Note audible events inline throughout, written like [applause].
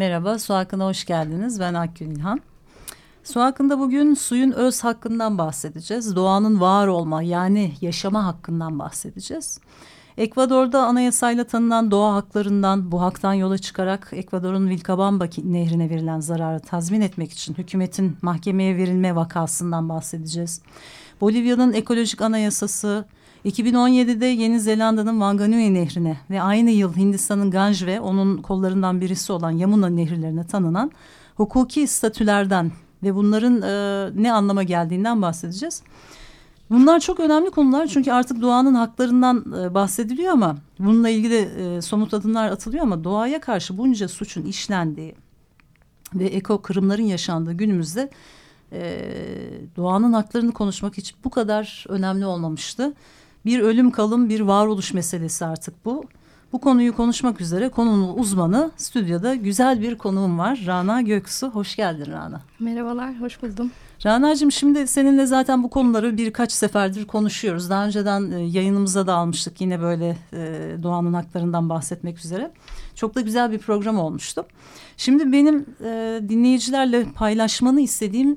Merhaba, Su Hakkı'na hoş geldiniz. Ben Akgün İlhan. Su hakkında bugün suyun öz hakkından bahsedeceğiz. Doğanın var olma yani yaşama hakkından bahsedeceğiz. Ekvador'da anayasayla tanınan doğa haklarından bu haktan yola çıkarak Ekvador'un Vilcabamba nehrine verilen zararı tazmin etmek için hükümetin mahkemeye verilme vakasından bahsedeceğiz. Bolivya'nın ekolojik anayasası 2017'de Yeni Zelanda'nın Wanganui nehrine ve aynı yıl Hindistan'ın Ganj ve onun kollarından birisi olan Yamuna nehirlerine tanınan hukuki statülerden ve bunların e, ne anlama geldiğinden bahsedeceğiz. Bunlar çok önemli konular çünkü artık doğanın haklarından e, bahsediliyor ama bununla ilgili e, somut adımlar atılıyor ama doğaya karşı bunca suçun işlendiği ve eko kırımların yaşandığı günümüzde e, doğanın haklarını konuşmak hiç bu kadar önemli olmamıştı. Bir ölüm kalım bir varoluş meselesi artık bu. Bu konuyu konuşmak üzere konunun uzmanı stüdyoda güzel bir konuğum var. Rana Göksu. Hoş geldin Rana. Merhabalar, hoş buldum. Rana'cığım şimdi seninle zaten bu konuları birkaç seferdir konuşuyoruz. Daha önceden e, yayınımıza da almıştık yine böyle e, doğanın haklarından bahsetmek üzere. Çok da güzel bir program olmuştu. Şimdi benim e, dinleyicilerle paylaşmanı istediğim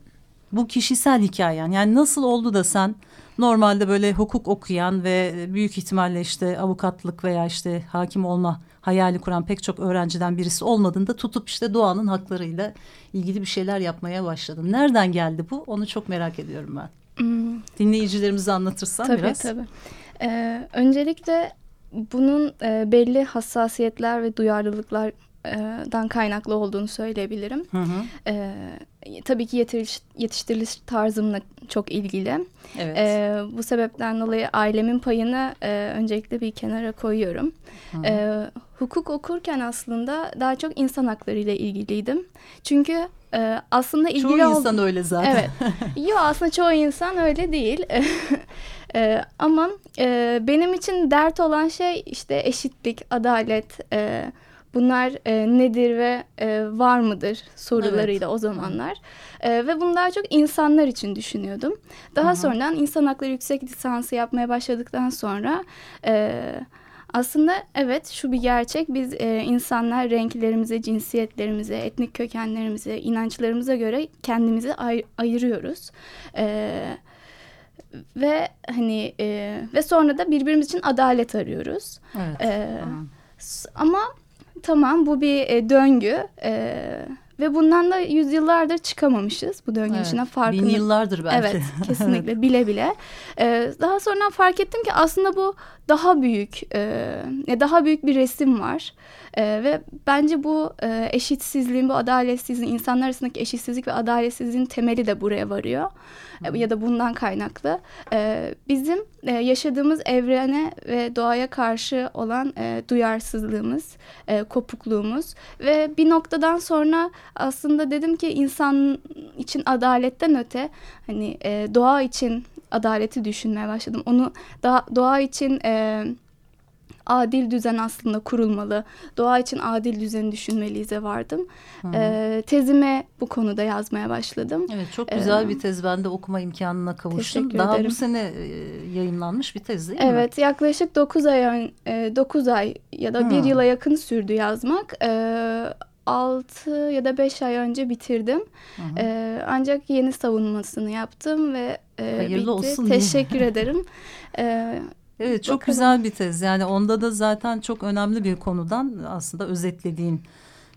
bu kişisel hikayen. Yani nasıl oldu da sen normalde böyle hukuk okuyan ve büyük ihtimalle işte avukatlık veya işte hakim olma hayali kuran pek çok öğrenciden birisi olmadığında tutup işte doğanın haklarıyla ilgili bir şeyler yapmaya başladım. Nereden geldi bu? Onu çok merak ediyorum ben. Hmm. Dinleyicilerimize anlatırsan tabii, biraz. Tabii ee, öncelikle bunun e, belli hassasiyetler ve duyarlılıklar dan kaynaklı olduğunu söyleyebilirim. Hı hı. Ee, tabii ki yetiş, yetiştiriliş tarzımla çok ilgili. Evet. Ee, bu sebepten dolayı ailemin payını e, öncelikle bir kenara koyuyorum. Ee, hukuk okurken aslında daha çok insan hakları ile ilgiliydim. Çünkü e, aslında ilgili Çoğu insan öyle zaten. Evet. [laughs] Yok aslında çoğu insan öyle değil. [laughs] e, ama e, benim için dert olan şey işte eşitlik, adalet, e, bunlar e, nedir ve e, var mıdır sorularıyla evet. o zamanlar. E, ve bunu daha çok insanlar için düşünüyordum. Daha -hı. sonradan insan hakları yüksek lisansı yapmaya başladıktan sonra... E, aslında evet şu bir gerçek biz e, insanlar renklerimize, cinsiyetlerimize, etnik kökenlerimize, inançlarımıza göre kendimizi ay ayırıyoruz. E, ve hani e, ve sonra da birbirimiz için adalet arıyoruz. Evet. E, ama tamam bu bir e, döngü. E, ve bundan da yüzyıllardır çıkamamışız bu döngü evet, içine farkında. Bin yıllardır belki. Evet kesinlikle bile bile. Ee, daha sonra fark ettim ki aslında bu daha büyük, e, daha büyük bir resim var. E, ve bence bu e, eşitsizliğin, bu adaletsizliğin, insanlar arasındaki eşitsizlik ve adaletsizliğin temeli de buraya varıyor. E, ya da bundan kaynaklı. E, bizim e, yaşadığımız evrene ve doğaya karşı olan e, duyarsızlığımız, e, kopukluğumuz ve bir noktadan sonra aslında dedim ki insan için adaletten öte hani e, doğa için adaleti düşünmeye başladım. Onu da doğa için e, adil düzen aslında kurulmalı. Doğa için adil düzeni düşünmeliyize vardım. E, tezime bu konuda yazmaya başladım. Evet çok güzel ee, bir tez. Ben de okuma imkanına kavuştum. Daha ederim. bu sene e, yayınlanmış bir tez değil mi? Evet yaklaşık 9 ay, e, 9 ay ya da hmm. bir yıla yakın sürdü yazmak. E, 6 ya da 5 ay önce bitirdim. Hı hı. E, ancak yeni savunmasını yaptım ve e, Hayırlı bitti. olsun. Teşekkür [laughs] ederim. E, evet çok bakalım. güzel bir tez. Yani onda da zaten çok önemli bir konudan aslında özetlediğin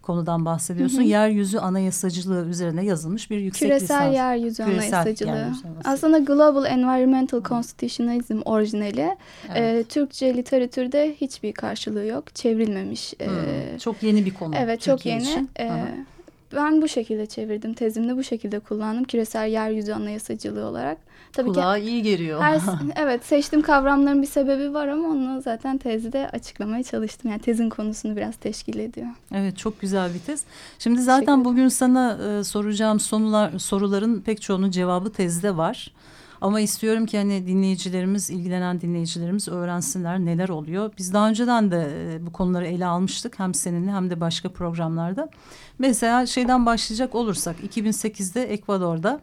konudan bahsediyorsun. Hı hı. Yeryüzü anayasacılığı üzerine yazılmış bir yüksek Küresel lisans. Yeryüzü Küresel anayasacılığı. Yeryüzü Aslında Global Environmental Constitutionalism orijinali. Evet. E, Türkçe literatürde hiçbir karşılığı yok. Çevrilmemiş. E, Çok yeni bir konu. Evet çok yeni. Için. E, ben bu şekilde çevirdim. Tezimde bu şekilde kullandım. Küresel yeryüzü anayasacılığı olarak. Tabii Kulağa ki iyi geliyor. Her, [laughs] evet seçtiğim kavramların bir sebebi var ama onu zaten tezde açıklamaya çalıştım. Yani tezin konusunu biraz teşkil ediyor. Evet çok güzel bir tez. Şimdi zaten bugün sana e, soracağım sorular, soruların pek çoğunun cevabı tezde var. Ama istiyorum ki hani dinleyicilerimiz, ilgilenen dinleyicilerimiz öğrensinler neler oluyor. Biz daha önceden de e, bu konuları ele almıştık hem seninle hem de başka programlarda. Mesela şeyden başlayacak olursak 2008'de Ekvador'da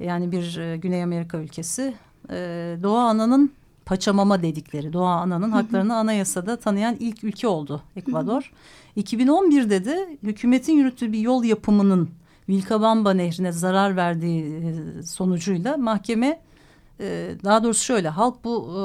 yani bir e, Güney Amerika ülkesi e, Doğa Ana'nın Paçamama dedikleri Doğa Ana'nın haklarını anayasada tanıyan ilk ülke oldu Ekvador. 2011'de de hükümetin yürüttüğü bir yol yapımının Vilcabamba Nehri'ne zarar verdiği e, sonucuyla mahkeme e, daha doğrusu şöyle halk bu e,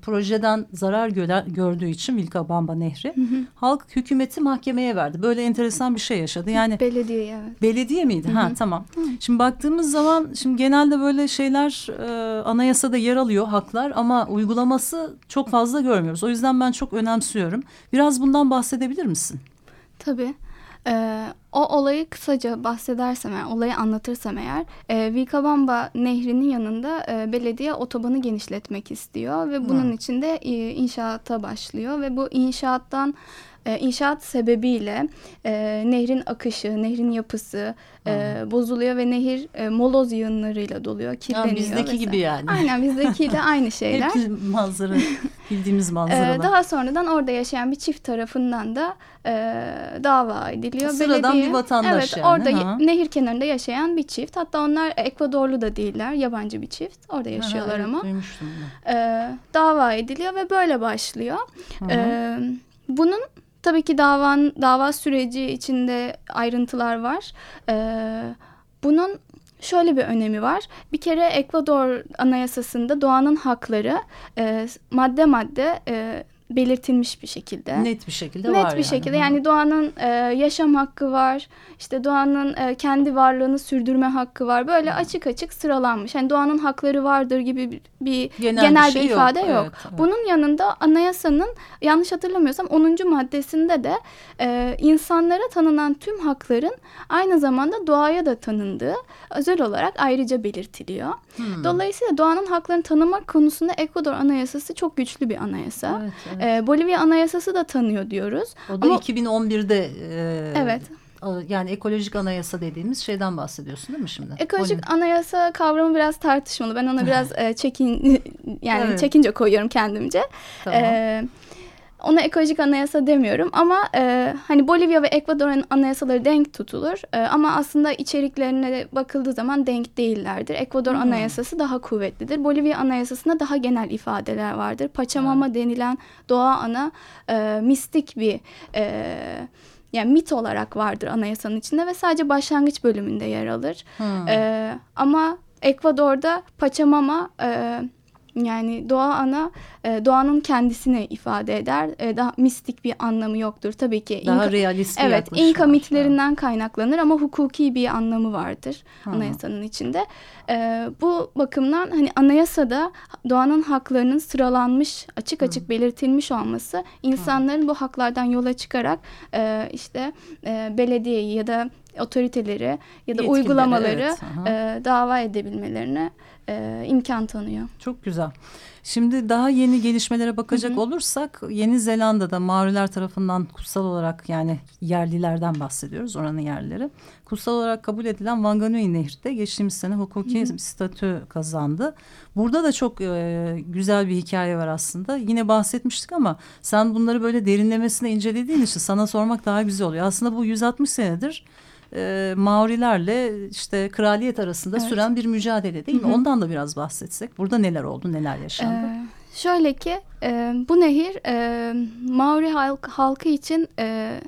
projeden zarar gördüğü için Vilcabamba Nehri hı hı. halk hükümeti mahkemeye verdi. Böyle enteresan bir şey yaşadı. Yani belediye evet. Belediye miydi? Hı hı. Ha tamam. Hı. Şimdi baktığımız zaman şimdi genelde böyle şeyler e, anayasada yer alıyor haklar ama uygulaması çok fazla görmüyoruz. O yüzden ben çok önemsiyorum. Biraz bundan bahsedebilir misin? Tabii. Ee, o olayı kısaca bahsedersem, yani olayı anlatırsam eğer, e, Vilcabamba Nehri'nin yanında e, belediye otobanı genişletmek istiyor ve bunun hmm. için de e, inşaata başlıyor ve bu inşaattan e, inşaat sebebiyle e, nehrin akışı, nehrin yapısı e, bozuluyor ve nehir e, moloz yığınlarıyla doluyor, kirleniyor. Ya bizdeki vesaire. gibi yani. Aynen bizdekiyle aynı şeyler. Hep [laughs] manzara, bildiğimiz manzaralar. E, daha sonradan orada yaşayan bir çift tarafından da e, dava ediliyor. Sıradan Belediye, bir vatandaş evet, yani. Orada ha. nehir kenarında yaşayan bir çift. Hatta onlar Ekvadorlu da değiller, yabancı bir çift. Orada yaşıyorlar ha, evet, ama. E, dava ediliyor ve böyle başlıyor. E, bunun Tabii ki davan, dava süreci içinde ayrıntılar var. Ee, bunun şöyle bir önemi var. Bir kere Ekvador Anayasası'nda doğanın hakları e, madde madde e, belirtilmiş bir şekilde. Net bir şekilde Net var bir yani. şekilde yani doğanın e, yaşam hakkı var. İşte doğanın e, kendi varlığını sürdürme hakkı var. Böyle açık açık sıralanmış. Yani doğanın hakları vardır gibi bir, bir genel, genel bir, şey bir ifade yok. yok. Evet, evet. Bunun yanında anayasanın yanlış hatırlamıyorsam 10. maddesinde de e, insanlara tanınan tüm hakların aynı zamanda doğaya da tanındığı özel olarak ayrıca belirtiliyor. Hmm. Dolayısıyla doğanın haklarını tanımak konusunda Ekvador Anayasası çok güçlü bir anayasa. Evet, evet. E, Bolivya Anayasası da tanıyor diyoruz. O da Ama, 2011'de e, Evet yani ekolojik anayasa dediğimiz şeyden bahsediyorsun değil mi şimdi? Ekolojik Bolivya. anayasa kavramı biraz tartışmalı. Ben ona [laughs] biraz e, çekin [laughs] yani evet. çekince koyuyorum kendimce. Tamam. E, ona ekolojik anayasa demiyorum ama e, hani Bolivya ve Ekvador'un anayasaları denk tutulur. E, ama aslında içeriklerine bakıldığı zaman denk değillerdir. Ekvador hmm. anayasası daha kuvvetlidir. Bolivya anayasasında daha genel ifadeler vardır. Paçamama hmm. denilen doğa ana e, mistik bir... E, yani mit olarak vardır anayasanın içinde ve sadece başlangıç bölümünde yer alır. Hmm. E, ama Ekvador'da Pachamama e, yani doğa ana e, doğanın kendisini ifade eder. E, daha mistik bir anlamı yoktur tabii ki. Daha İnka, realist Evet, İnka mitlerinden kaynaklanır ama hukuki bir anlamı vardır Hı. anayasanın içinde. E, bu bakımdan hani anayasada doğanın haklarının sıralanmış, açık açık Hı. belirtilmiş olması insanların Hı. bu haklardan yola çıkarak e, işte e, belediyeyi ya da otoriteleri ya da Yetkilileri, uygulamaları evet. e, dava edebilmelerine e, imkan tanıyor. Çok güzel. Şimdi daha yeni gelişmelere bakacak hı hı. olursak Yeni Zelanda'da Maoriler tarafından kutsal olarak yani yerlilerden bahsediyoruz oranın yerlileri. Kutsal olarak kabul edilen Wanganui Nehri de geçtiğimiz sene hukuki hı hı. statü kazandı. Burada da çok e, güzel bir hikaye var aslında. Yine bahsetmiştik ama sen bunları böyle derinlemesine incelediğin için sana sormak daha güzel oluyor. Aslında bu 160 senedir e, Maorilerle işte kraliyet arasında evet. süren bir mücadele değil mi? Hı -hı. Ondan da biraz bahsetsek. Burada neler oldu, neler yaşandı? Ee, şöyle ki e, bu nehir e, Maori halk, halkı için e,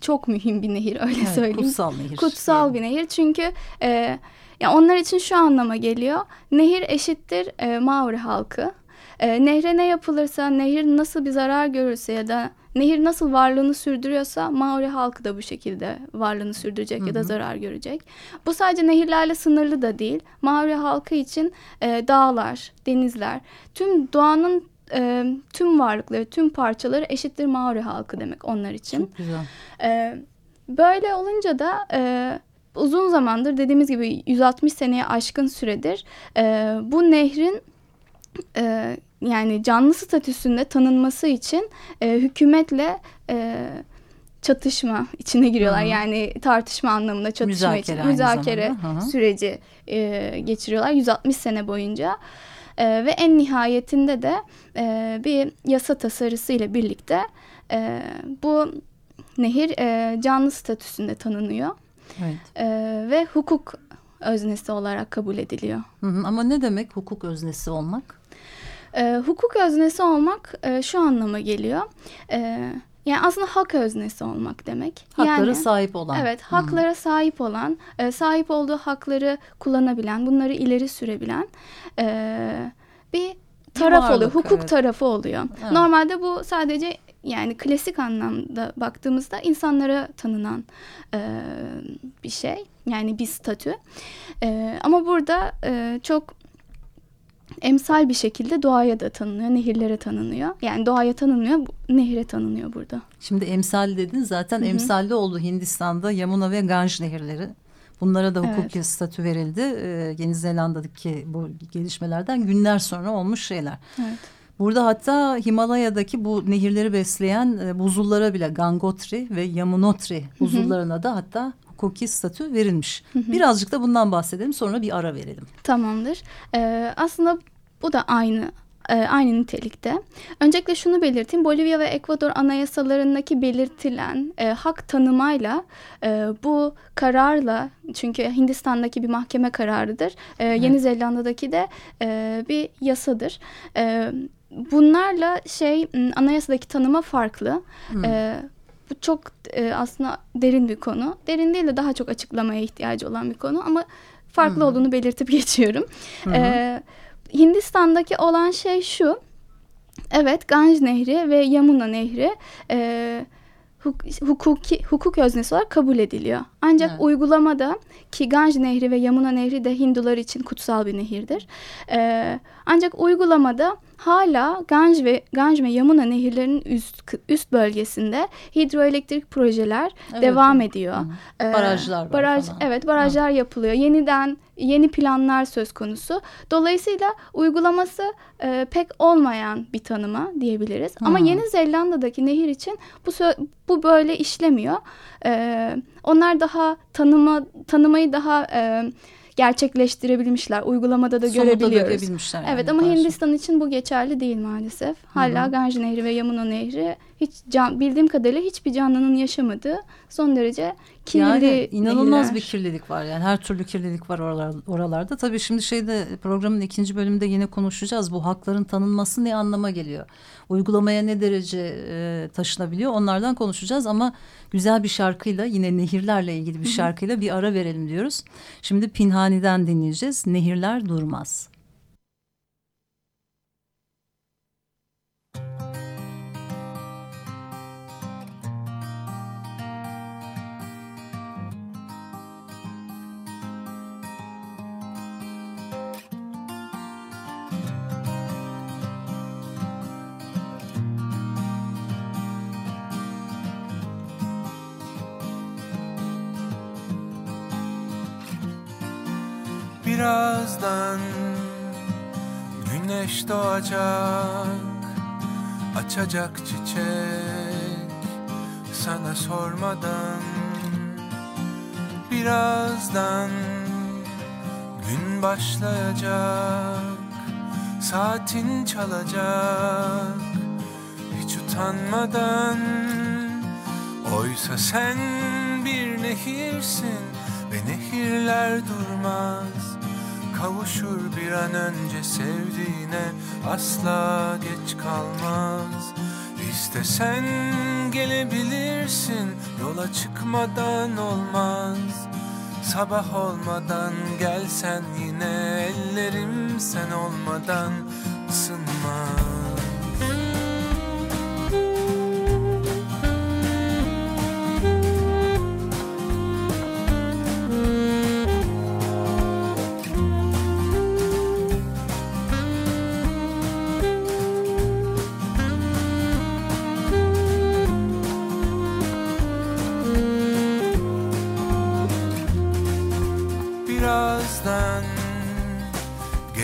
çok mühim bir nehir öyle evet, söyleyeyim. Kutsal nehir. Kutsal yani. bir nehir çünkü e, ya onlar için şu anlama geliyor. Nehir eşittir e, Maori halkı. E, nehre ne yapılırsa, nehir nasıl bir zarar görürse ya da Nehir nasıl varlığını sürdürüyorsa Maori halkı da bu şekilde varlığını sürdürecek hı hı. ya da zarar görecek. Bu sadece nehirlerle sınırlı da değil. Maori halkı için e, dağlar, denizler, tüm doğanın e, tüm varlıkları, tüm parçaları eşittir Maori halkı demek onlar için. Çok güzel. E, böyle olunca da e, uzun zamandır dediğimiz gibi 160 seneye aşkın süredir e, bu nehrin e, yani canlı statüsünde tanınması için e, hükümetle e, çatışma içine giriyorlar. Hı -hı. Yani tartışma anlamında çatışma müzakere için müzakere süreci e, geçiriyorlar 160 sene boyunca. E, ve en nihayetinde de e, bir yasa tasarısı ile birlikte e, bu nehir e, canlı statüsünde tanınıyor. Evet. E, ve hukuk öznesi olarak kabul ediliyor. Hı hı, ama ne demek hukuk öznesi olmak? E, hukuk öznesi olmak e, şu anlama geliyor. E, yani aslında hak öznesi olmak demek. Haklara yani, sahip olan. Evet, haklara Hı-hı. sahip olan, e, sahip olduğu hakları kullanabilen, bunları ileri sürebilen e, bir taraf Varlık, oluyor. Hukuk evet. tarafı oluyor. Evet. Normalde bu sadece yani klasik anlamda baktığımızda insanlara tanınan e, bir şey. Yani bir statü. E, ama burada e, çok emsal bir şekilde doğaya da tanınıyor, nehirlere tanınıyor. Yani doğaya tanınmıyor, nehire tanınıyor burada. Şimdi emsal dedin zaten Hı -hı. emsalde oldu Hindistan'da Yamuna ve Ganj nehirleri. Bunlara da hukuki evet. statü verildi. Ee, Yeni Zelanda'daki bu gelişmelerden günler sonra olmuş şeyler. Evet. Burada hatta Himalaya'daki bu nehirleri besleyen e, buzullara bile Gangotri ve Yamunotri buzullarına da hatta hukuki statü verilmiş. Hı hı. Birazcık da bundan bahsedelim sonra bir ara verelim. Tamamdır. Ee, aslında bu da aynı e, aynı nitelikte. Öncelikle şunu belirteyim. Bolivya ve Ekvador anayasalarındaki belirtilen e, hak tanımayla e, bu kararla çünkü Hindistan'daki bir mahkeme kararıdır. E, Yeni Zelanda'daki de e, bir yasadır. E, bunlarla şey anayasadaki tanıma farklı. Hmm. E, bu çok e, aslında derin bir konu. Derin değil de daha çok açıklamaya ihtiyacı olan bir konu ama farklı hmm. olduğunu belirtip [laughs] geçiyorum. E, Hindistan'daki olan şey şu. Evet Ganj Nehri ve Yamuna Nehri e, hukuki hukuk öznesi olarak kabul ediliyor. Ancak evet. uygulamada ki Ganj Nehri ve Yamuna Nehri de Hindular için kutsal bir nehirdir. Ee, ancak uygulamada hala Ganj ve Ganj ve Yamuna nehirlerinin üst üst bölgesinde hidroelektrik projeler evet. devam ediyor. Hı. Ee, barajlar var baraj falan. evet barajlar Hı. yapılıyor. Yeniden yeni planlar söz konusu. Dolayısıyla uygulaması e, pek olmayan bir tanıma diyebiliriz. Hı. Ama Yeni Zelanda'daki nehir için bu bu böyle işlemiyor. E, onlar daha tanıma tanımayı daha e, gerçekleştirebilmişler. Uygulamada da Somut'a görebiliyoruz. Yani evet ama karşı. Hindistan için bu geçerli değil maalesef. Hala Ganj Nehri ve Yamuna Nehri hiç can, bildiğim kadarıyla hiçbir canlının yaşamadığı son derece kirli yani inanılmaz nehirler. bir kirlilik var yani her türlü kirlilik var oralar, oralarda. Tabii şimdi şeyde programın ikinci bölümünde yine konuşacağız. Bu hakların tanınması ne anlama geliyor? Uygulamaya ne derece e, taşınabiliyor? Onlardan konuşacağız ama güzel bir şarkıyla yine nehirlerle ilgili bir şarkıyla bir ara verelim diyoruz. Şimdi Pinhani'den dinleyeceğiz. Nehirler durmaz. Birazdan Güneş doğacak Açacak çiçek Sana sormadan. Birazdan Gün başlayacak Saatin çalacak. Hiç utanmadan Oysa sen bir nehirsin Ve nehirler durmaz Kavuşur bir an önce sevdiğine asla geç kalmaz. İstesen gelebilirsin yola çıkmadan olmaz. Sabah olmadan gelsen yine ellerim sen olmadan ısınmaz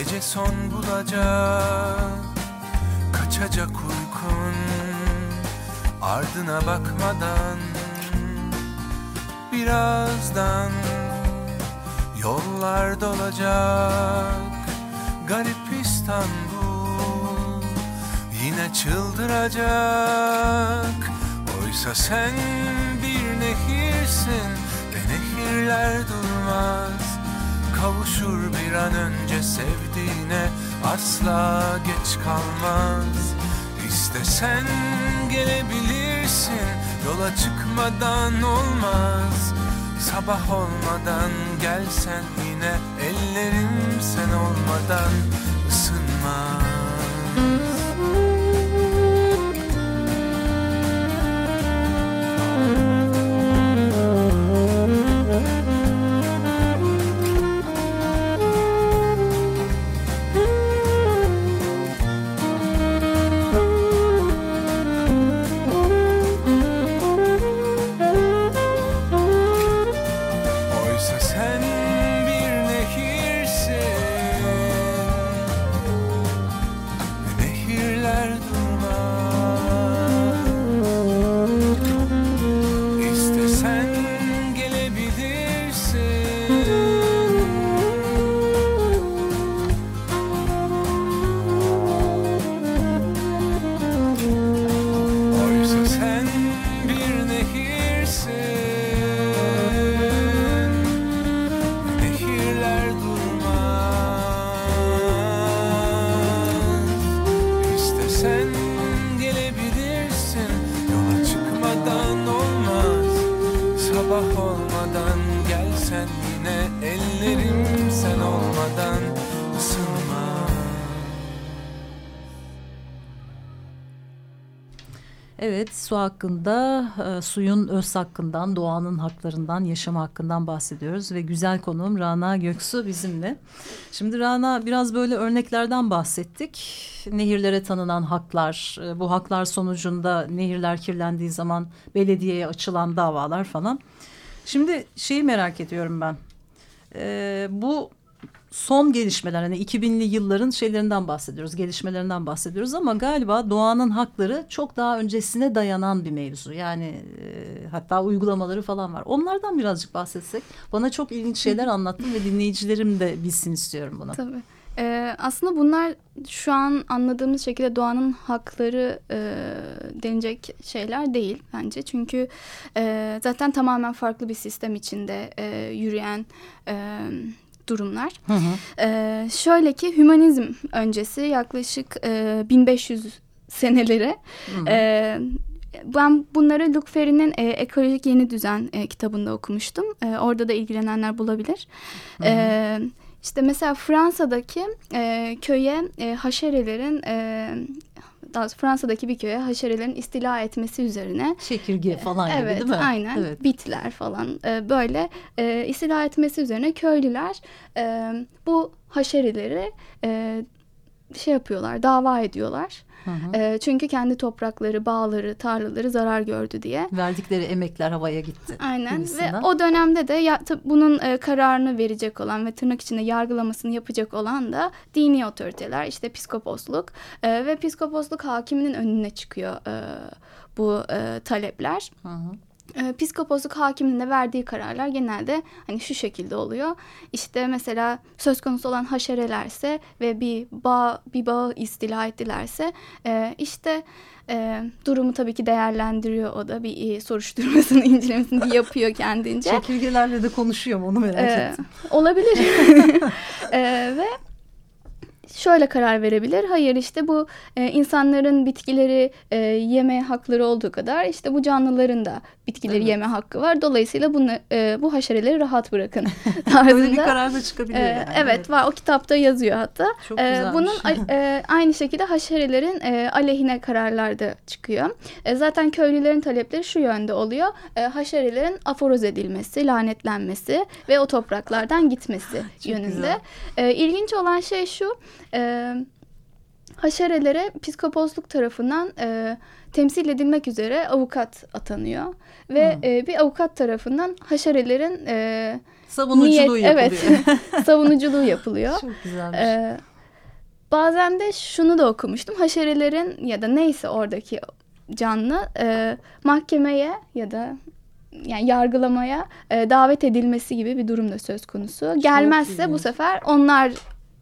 gece son bulacak. Kaçacak uykun ardına bakmadan. Birazdan yollar dolacak. Garip İstanbul yine çıldıracak. Oysa sen bir nehirsin ve nehirler durmaz Kavuşur bir an önce sevdiğine. Asla geç kalmaz. İstesen gelebilirsin. Yola çıkmadan olmaz. Sabah olmadan gelsen yine. Ellerim sen olmadan hakkında, e, suyun öz hakkından, doğanın haklarından, yaşam hakkından bahsediyoruz ve güzel konuğum Rana Göksu bizimle. Şimdi Rana biraz böyle örneklerden bahsettik. Nehirlere tanınan haklar, e, bu haklar sonucunda nehirler kirlendiği zaman belediyeye açılan davalar falan. Şimdi şeyi merak ediyorum ben. E, bu son gelişmeler hani 2000'li yılların şeylerinden bahsediyoruz, gelişmelerinden bahsediyoruz ama galiba doğanın hakları çok daha öncesine dayanan bir mevzu. Yani e, hatta uygulamaları falan var. Onlardan birazcık bahsetsek. Bana çok ilginç şeyler anlattın ve dinleyicilerim de bilsin istiyorum bunu. Tabii. Ee, aslında bunlar şu an anladığımız şekilde doğanın hakları e, denilecek şeyler değil bence. Çünkü e, zaten tamamen farklı bir sistem içinde e, yürüyen e, durumlar. Hı hı. Ee, şöyle ki hümanizm öncesi yaklaşık e, 1500 senelere Hı hı. e, ben bunları Luc Ferry'nin e, Ekolojik Yeni Düzen e, kitabında okumuştum. E, orada da ilgilenenler bulabilir. E, işte mesela Fransa'daki e, köye e, haşerelerin e, daha Fransa'daki bir köye haşerelerin istila etmesi üzerine Çekirge falan gibi evet, değil mi? aynen. Evet. Bitler falan e, böyle e, istila etmesi üzerine köylüler e, bu haşerileri e, şey yapıyorlar, dava ediyorlar. Hı hı. E, çünkü kendi toprakları, bağları, tarlaları zarar gördü diye. Verdikleri emekler havaya gitti. Aynen gibisinden. ve o dönemde de ya, tab- bunun e, kararını verecek olan ve tırnak içinde yargılamasını yapacak olan da dini otoriteler işte piskoposluk e, ve piskoposluk hakiminin önüne çıkıyor e, bu e, talepler. Hı hı. E, Piskoposluk hakiminin de verdiği kararlar genelde hani şu şekilde oluyor. İşte mesela söz konusu olan haşerelerse ve bir bağ bir bağı istila ettilerse e, işte e, durumu tabii ki değerlendiriyor o da bir e, soruşturmasını [laughs] incelemesini yapıyor kendince. Çekirgelerle de konuşuyor mu onu merak Ee, ettim. olabilir. [laughs] Ee, ve şöyle karar verebilir. Hayır işte bu e, insanların bitkileri e, yeme hakları olduğu kadar işte bu canlıların da bitkileri yeme hakkı var. Dolayısıyla bunu e, bu haşereleri rahat bırakın [laughs] Böyle bir tarzında. karar da çıkabiliyor Ee, yani. evet var o kitapta yazıyor hatta. Çok güzelmiş. bunun [laughs] e, aynı şekilde haşerelerin e, aleyhine kararlar da çıkıyor. E, zaten köylülerin talepleri şu yönde oluyor. E, haşerelerin aforoz edilmesi, lanetlenmesi ve o topraklardan gitmesi yönünde. güzel. E, ilginç olan şey şu. E, haşerelere psikoposluk tarafından e, temsil edilmek üzere avukat atanıyor. Ve Hmm. e, bir avukat tarafından haşerelerin e, Savunuculuğu niyet- yapılıyor. Evet, [laughs] savunuculuğu yapılıyor. Çok güzelmiş. Ee, bazen de şunu da okumuştum. Haşerelerin ya da neyse oradaki canlı e, mahkemeye ya da yani yargılamaya e, davet edilmesi gibi bir durum da söz konusu. Gelmezse bu ilginç. sefer onlar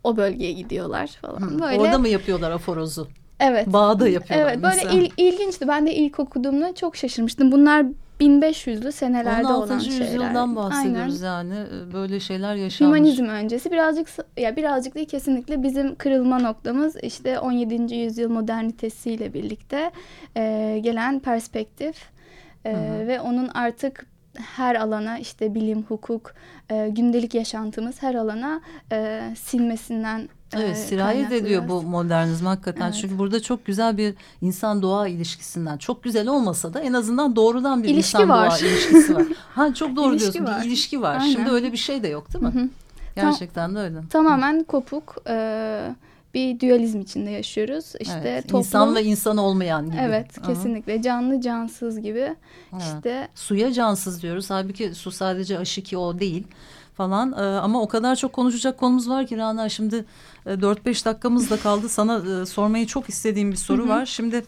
o bölgeye gidiyorlar falan. Hı, Böyle Orada mı yapıyorlar aforozu? Evet. Bağda yapıyorlar Evet böyle il- ilginçti. Ben de ilk okuduğumda çok şaşırmıştım. Bunlar 1500'lü senelerde 16. olan şeyler. yüzyıldan bahsediyoruz Aynen. yani. Böyle şeyler yaşanmış. Hümanizm öncesi birazcık ya birazcık değil kesinlikle bizim kırılma noktamız işte 17. yüzyıl modernitesiyle birlikte e, gelen perspektif E, Hı hı. ve onun artık her alana işte bilim, hukuk, e, gündelik yaşantımız her alana e, silmesinden e, Evet sirayet ediyor bu modernizm hakikaten. Evet. Çünkü burada çok güzel bir insan doğa ilişkisinden çok güzel olmasa da en azından doğrudan bir İlişki insan var. doğa ilişkisi var. [laughs] Ha çok doğru İlişki diyorsun. var. Bir ilişki var. Aynen. Şimdi öyle bir şey de yok değil mi? Hı hı. Gerçekten de öyle. Tamamen kopuk e, bir dualizm içinde yaşıyoruz. İşte evet. toplum İnsan ve insan olmayan gibi. Evet Hı. kesinlikle canlı cansız gibi Evet. işte Suya cansız diyoruz. Halbuki su sadece aşiki o değil falan. Ee, ama o kadar çok konuşacak konumuz var ki Rana şimdi e, 4-5 dakikamız da kaldı. Sana e, sormayı çok istediğim bir soru var. Şimdi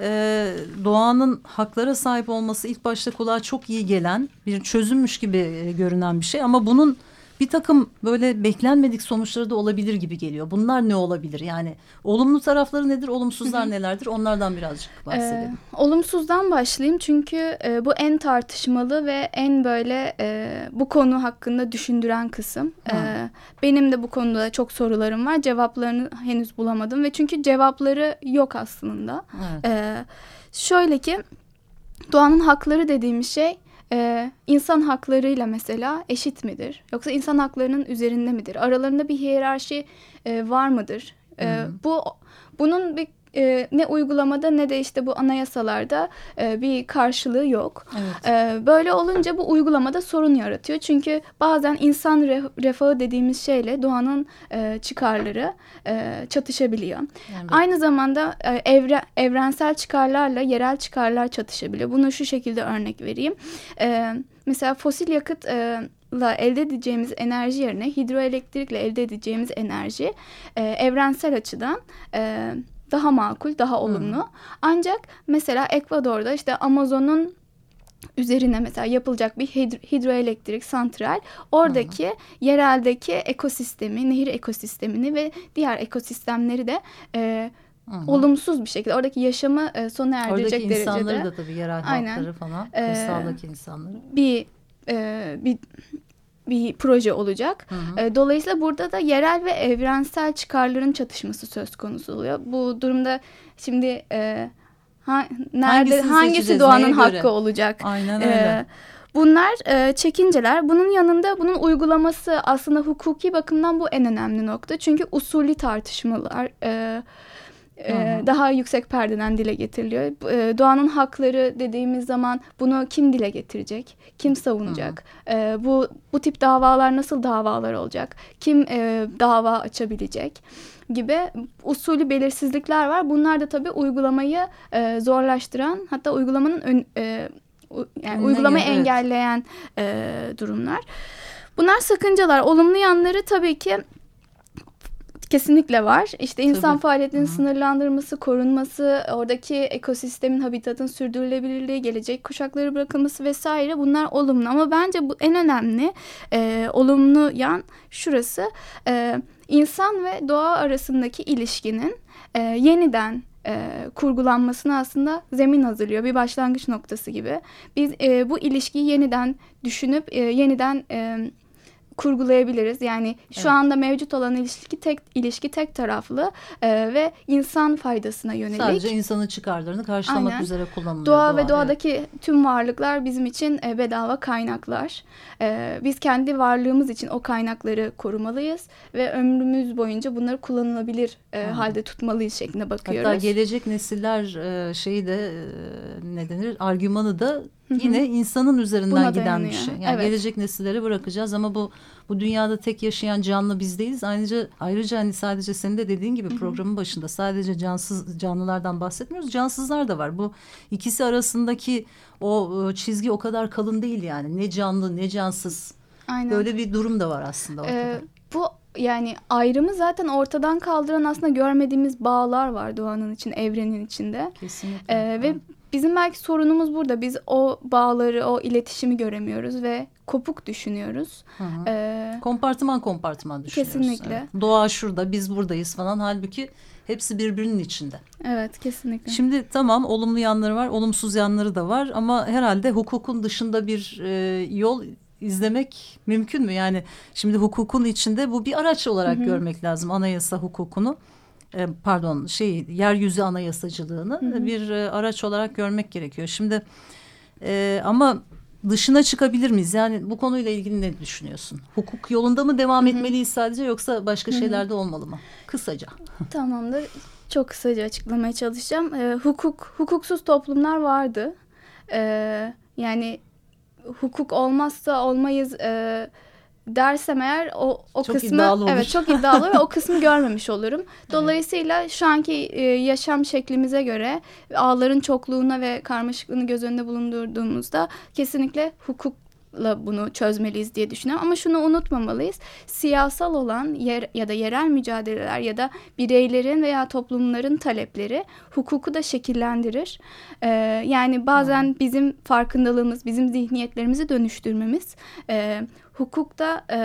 e, doğanın haklara sahip olması ilk başta kulağa çok iyi gelen bir çözümmüş gibi e, görünen bir şey. Ama bunun bir takım böyle beklenmedik sonuçları da olabilir gibi geliyor. Bunlar ne olabilir? Yani olumlu tarafları nedir, olumsuzlar nelerdir? Onlardan birazcık bahsedelim. Ee, olumsuzdan başlayayım çünkü e, bu en tartışmalı ve en böyle e, bu konu hakkında düşündüren kısım. Ee, benim de bu konuda çok sorularım var. Cevaplarını henüz bulamadım ve çünkü cevapları yok aslında. Evet. Ee, şöyle ki doğanın hakları dediğimiz şey e, insan haklarıyla mesela eşit midir? Yoksa insan haklarının üzerinde midir? Aralarında bir hiyerarşi e, var mıdır? E, bu bunun bir e, ne uygulamada ne de işte bu anayasalarda e, bir karşılığı yok. Evet. E, böyle olunca bu uygulamada sorun yaratıyor. Çünkü bazen insan re- refahı dediğimiz şeyle doğanın e, çıkarları e, çatışabiliyor. Yani Aynı zamanda e, evre, evrensel çıkarlarla yerel çıkarlar çatışabiliyor. Bunu şu şekilde örnek vereyim. E, mesela fosil yakıtla elde edeceğimiz enerji yerine hidroelektrikle elde edeceğimiz enerji e, evrensel açıdan e, daha makul, daha olumlu. Ancak mesela Ekvador'da işte Amazon'un üzerine mesela yapılacak bir hidro- hidroelektrik santral oradaki yereldeki ekosistemi, nehir ekosistemini ve diğer ekosistemleri de e, Hı hı. olumsuz bir şekilde oradaki yaşamı e, sona erdirecek Oradaki insanları derecede da tabii yerel Aynen. halkları falan, Ee, kırsaldaki insanları. bir e, bir bir proje olacak. Hı hı. E, Dolayısıyla burada da yerel ve evrensel çıkarların çatışması söz konusu oluyor. Bu durumda şimdi e, ha, nerede Hangisini hangisi doğanın göre? hakkı olacak? Aynen E, öyle. bunlar e, çekinceler. Bunun yanında bunun uygulaması aslında hukuki bakımdan bu en önemli nokta. Çünkü usulü tartışmalar e, e, daha yüksek perdeden dile getiriliyor. E, doğanın hakları dediğimiz zaman bunu kim dile getirecek? Kim savunacak? E, bu bu tip davalar nasıl davalar olacak? Kim e, dava açabilecek? gibi usulü belirsizlikler var. Bunlar da tabii uygulamayı e, zorlaştıran hatta uygulamanın ön, e, yani uygulamayı evet. engelleyen e, durumlar. Bunlar sakıncalar. Olumlu yanları tabii ki kesinlikle var. İşte insan Tabii. faaliyetinin Hı. sınırlandırılması, korunması, oradaki ekosistemin, habitatın sürdürülebilirliği, gelecek kuşakları bırakılması vesaire bunlar olumlu. Ama bence bu en önemli e, olumlu yan şurası. E, insan ve doğa arasındaki ilişkinin e, yeniden e, kurgulanmasına aslında zemin hazırlıyor. Bir başlangıç noktası gibi. Biz e, bu ilişkiyi yeniden düşünüp e, yeniden e, kurgulayabiliriz. Yani şu Evet. anda mevcut olan ilişki tek ilişki tek taraflı e, ve insan faydasına yönelik. Sadece insanın çıkarlarını karşılamak Aynen. üzere kullanılıyor. Doğa ve evet. doğadaki tüm varlıklar bizim için e, bedava kaynaklar. E, biz kendi varlığımız için o kaynakları korumalıyız ve ömrümüz boyunca bunları kullanılabilir e, halde tutmalıyız şeklinde bakıyoruz. Hatta gelecek nesiller e, şeyi de e, ne denir argümanı da yine insanın üzerinden Buna giden dayanıyor. bir şey. Yani Evet. gelecek nesillere bırakacağız ama bu bu dünyada tek yaşayan canlı biz değiliz. Ayrıca ayrıca hani sadece senin de dediğin gibi programın başında sadece cansız canlılardan bahsetmiyoruz. Cansızlar da var. Bu ikisi arasındaki o çizgi o kadar kalın değil yani. Ne canlı ne cansız. Aynen. Böyle bir durum da var aslında ortada. Ee, bu yani ayrımı zaten ortadan kaldıran aslında görmediğimiz bağlar var doğanın için, evrenin içinde. Kesinlikle. Ee, ve bizim belki sorunumuz burada. Biz o bağları, o iletişimi göremiyoruz ve kopuk düşünüyoruz. Hı hı. Ee, Kompartıman kompartıman düşünüyoruz. Kesinlikle. Evet. Doğa şurada, biz buradayız falan. Halbuki hepsi birbirinin içinde. evet, kesinlikle. Şimdi tamam olumlu yanları var, olumsuz yanları da var ama herhalde hukukun dışında bir e, yol izlemek mümkün mü? Yani şimdi hukukun içinde bu bir araç olarak Hı hı. görmek lazım anayasa hukukunu. E, pardon şey yeryüzü anayasacılığını Hı hı. bir e, araç olarak görmek gerekiyor. Şimdi e, ama dışına çıkabilir miyiz? Yani bu konuyla ilgili ne düşünüyorsun? Hukuk yolunda mı devam Hı hı. etmeliyiz sadece yoksa başka Hı hı. şeyler de olmalı mı? Kısaca. Tamamdır. Çok kısaca açıklamaya çalışacağım. Ee, hukuk, hukuksuz toplumlar vardı. Ee, yani hukuk olmazsa olmayız e, dersem eğer o, o Çok kısmı evet çok iddialı ve o [laughs] kısmı görmemiş olurum. Dolayısıyla şu anki e, yaşam şeklimize göre ağların çokluğuna ve karmaşıklığını göz önünde bulundurduğumuzda kesinlikle hukukla bunu çözmeliyiz diye düşünüyorum. Ama şunu unutmamalıyız. Siyasal olan yer ya da yerel mücadeleler ya da bireylerin veya toplumların talepleri hukuku da şekillendirir. Ee, yani bazen bizim farkındalığımız, bizim zihniyetlerimizi dönüştürmemiz e, hukukta e,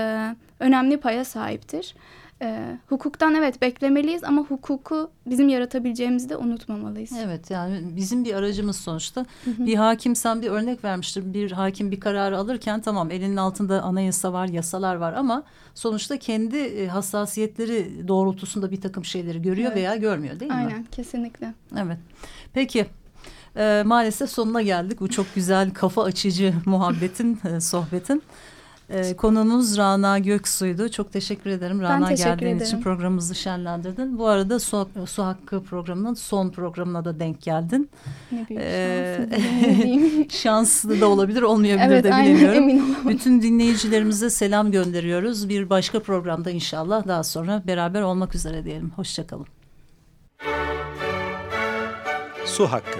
önemli paya sahiptir. E, hukuktan evet beklemeliyiz ama hukuku bizim yaratabileceğimizi de unutmamalıyız. Evet yani bizim bir aracımız sonuçta. Hı hı. Bir hakim sen bir örnek vermiştir. Bir hakim bir kararı alırken tamam elinin altında anayasa var, yasalar var ama sonuçta kendi e, hassasiyetleri doğrultusunda bir takım şeyleri görüyor Evet. veya görmüyor değil mi? Aynen kesinlikle. Evet. Peki. e, maalesef sonuna geldik. Bu çok güzel kafa açıcı [laughs] muhabbetin, e, sohbetin. E, konuğumuz Rana Göksu'ydu. Çok teşekkür ederim Rana teşekkür geldiğin için ederim. programımızı şenlendirdin. Bu arada Su, Su Hakkı programının son programına da denk geldin. Ne büyük Ee, şans. Ne [laughs] diyeyim. Şanslı da olabilir, olmayabilir evet de aynen bilemiyorum. emin olamadım. Bütün dinleyicilerimize selam gönderiyoruz. Bir başka programda inşallah daha sonra beraber olmak üzere diyelim. Hoşçakalın. Su Hakkı